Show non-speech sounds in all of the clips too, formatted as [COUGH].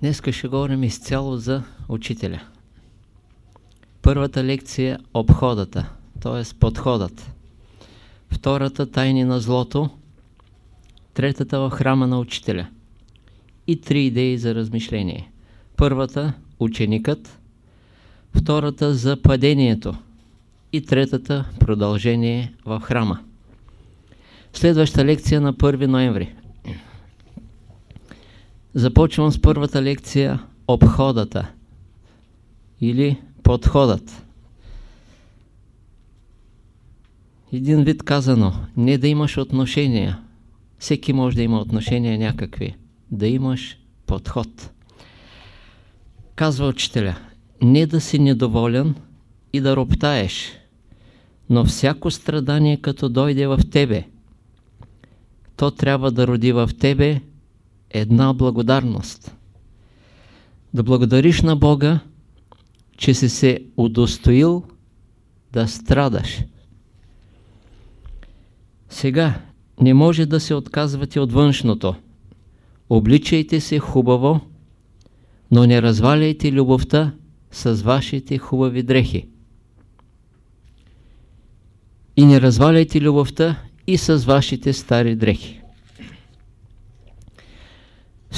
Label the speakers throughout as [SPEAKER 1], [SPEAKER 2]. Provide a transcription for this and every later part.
[SPEAKER 1] Днес ще говорим изцяло за учителя. Първата лекция е обходата, т.е. подходът. Втората тайни на злото. Третата в храма на учителя. И три идеи за размишление. Първата – ученикът. Втората – за падението. И третата – продължение в храма. Следваща лекция на 1 ноември. Започвам с първата лекция обходата или подходът. Един вид казано, не да имаш отношения. Всеки може да има отношения някакви. Да имаш подход. Казва учителя, не да си недоволен и да роптаеш, но всяко страдание като дойде в тебе, то трябва да роди в тебе една благодарност. Да благодариш на Бога, че си се удостоил да страдаш. Сега не може да се отказвате от външното. Обличайте се хубаво, но не разваляйте любовта с вашите хубави дрехи. И не разваляйте любовта и с вашите стари дрехи.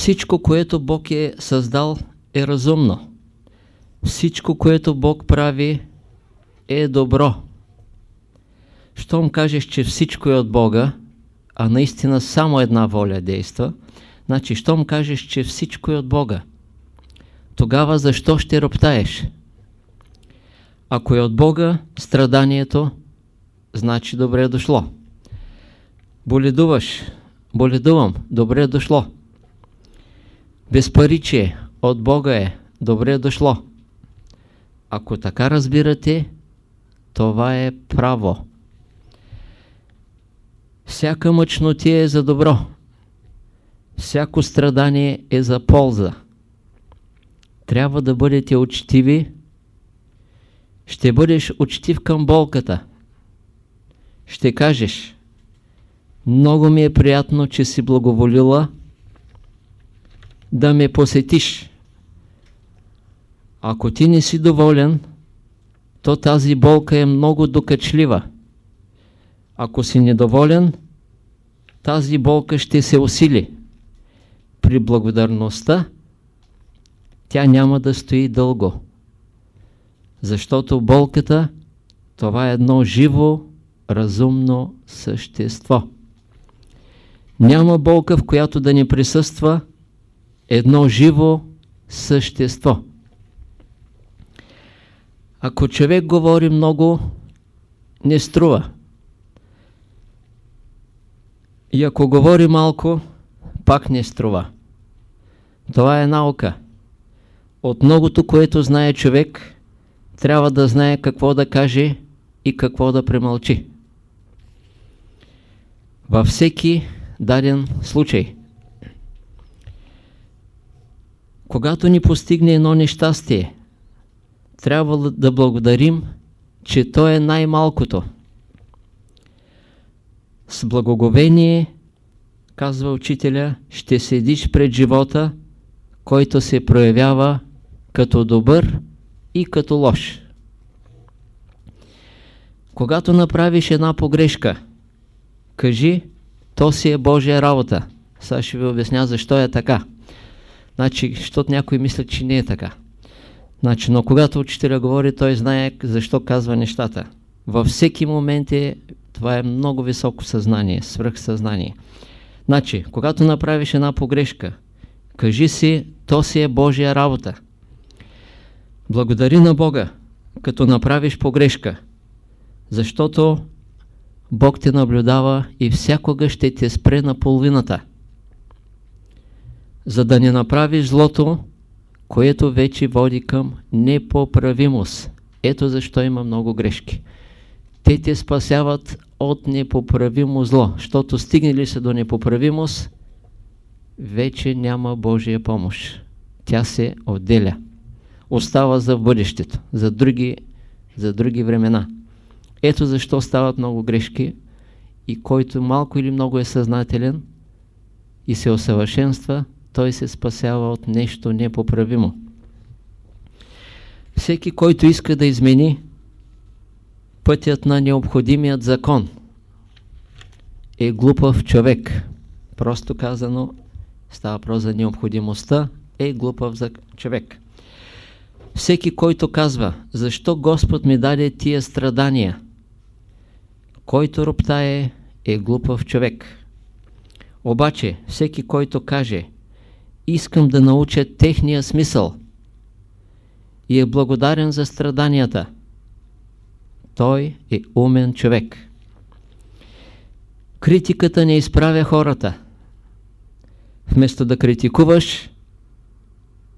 [SPEAKER 1] Всичко, което Бог е създал, е разумно. Всичко, което Бог прави, е добро. Щом кажеш, че всичко е от Бога, а наистина само една воля действа, значи, щом кажеш, че всичко е от Бога, тогава защо ще роптаеш? Ако е от Бога страданието, значи добре е дошло. Боледуваш, боледувам, добре е дошло. Безпаричие от Бога е добре дошло. Ако така разбирате, това е право. Всяка мъчнотия е за добро. Всяко страдание е за полза. Трябва да бъдете учтиви. Ще бъдеш учтив към болката. Ще кажеш, много ми е приятно, че си благоволила да ме посетиш. Ако ти не си доволен, то тази болка е много докачлива. Ако си недоволен, тази болка ще се усили. При благодарността тя няма да стои дълго. Защото болката това е едно живо, разумно същество. Няма болка, в която да не присъства едно живо същество. Ако човек говори много, не струва. И ако говори малко, пак не струва. Това е наука. От многото, което знае човек, трябва да знае какво да каже и какво да премълчи. Във всеки даден случай. Когато ни постигне едно нещастие, трябва да благодарим, че то е най-малкото. С благоговение, казва учителя, ще седиш пред живота, който се проявява като добър и като лош. Когато направиш една погрешка, кажи, то си е Божия работа. Сега ще ви обясня защо е така. Значи, защото някой мисля, че не е така. Значи, но когато учителя говори, той знае защо казва нещата. Във всеки момент е, това е много високо съзнание, свръхсъзнание. Значи, когато направиш една погрешка, кажи си, то си е Божия работа. Благодари на Бога, като направиш погрешка, защото Бог те наблюдава и всякога ще те спре на половината за да не направиш злото, което вече води към непоправимост. Ето защо има много грешки. Те те спасяват от непоправимо зло, защото стигнали се до непоправимост, вече няма Божия помощ. Тя се отделя. Остава за бъдещето, за други, за други времена. Ето защо стават много грешки и който малко или много е съзнателен и се усъвършенства, той се спасява от нещо непоправимо. Всеки, който иска да измени пътят на необходимият закон, е глупав човек. Просто казано, става въпрос за необходимостта, е глупав за човек. Всеки, който казва, защо Господ ми даде тия страдания, който роптае, е глупав човек. Обаче, всеки, който каже, искам да науча техния смисъл и е благодарен за страданията, той е умен човек. Критиката не изправя хората. Вместо да критикуваш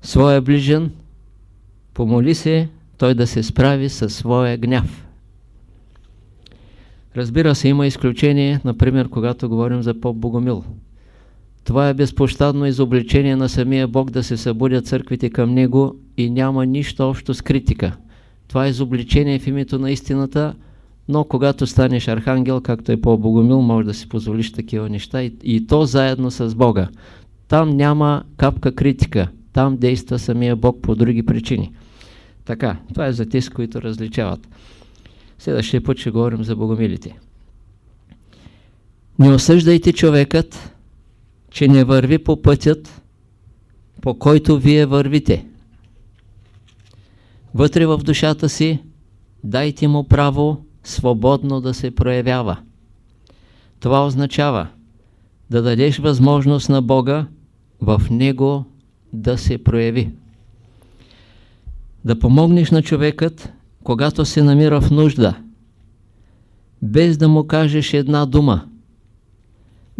[SPEAKER 1] своя ближен, помоли се той да се справи със своя гняв. Разбира се, има изключение, например, когато говорим за поп Богомил. Това е безпощадно изобличение на самия Бог да се събудят църквите към Него и няма нищо общо с критика. Това е изобличение в името на истината, но когато станеш архангел, както е по-богомил, може да си позволиш такива неща и, и то заедно с Бога. Там няма капка критика, там действа самия Бог по други причини. Така, това е за тези, които различават. Следващия път ще говорим за богомилите. Не осъждайте човекът, че не върви по пътят, по който вие вървите. Вътре в душата си дайте му право свободно да се проявява. Това означава да дадеш възможност на Бога в Него да се прояви. Да помогнеш на човекът, когато се намира в нужда, без да му кажеш една дума,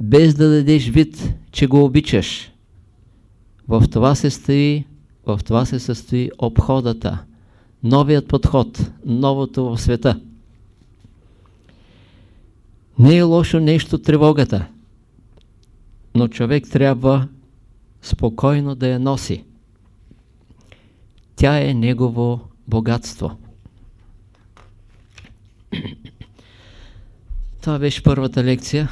[SPEAKER 1] без да дадеш вид, че го обичаш. В това се стои, в това се състои обходата, новият подход, новото в света. Не е лошо нещо тревогата, но човек трябва спокойно да я носи. Тя е негово богатство. [CLEARS THROAT] Това беше първата лекция.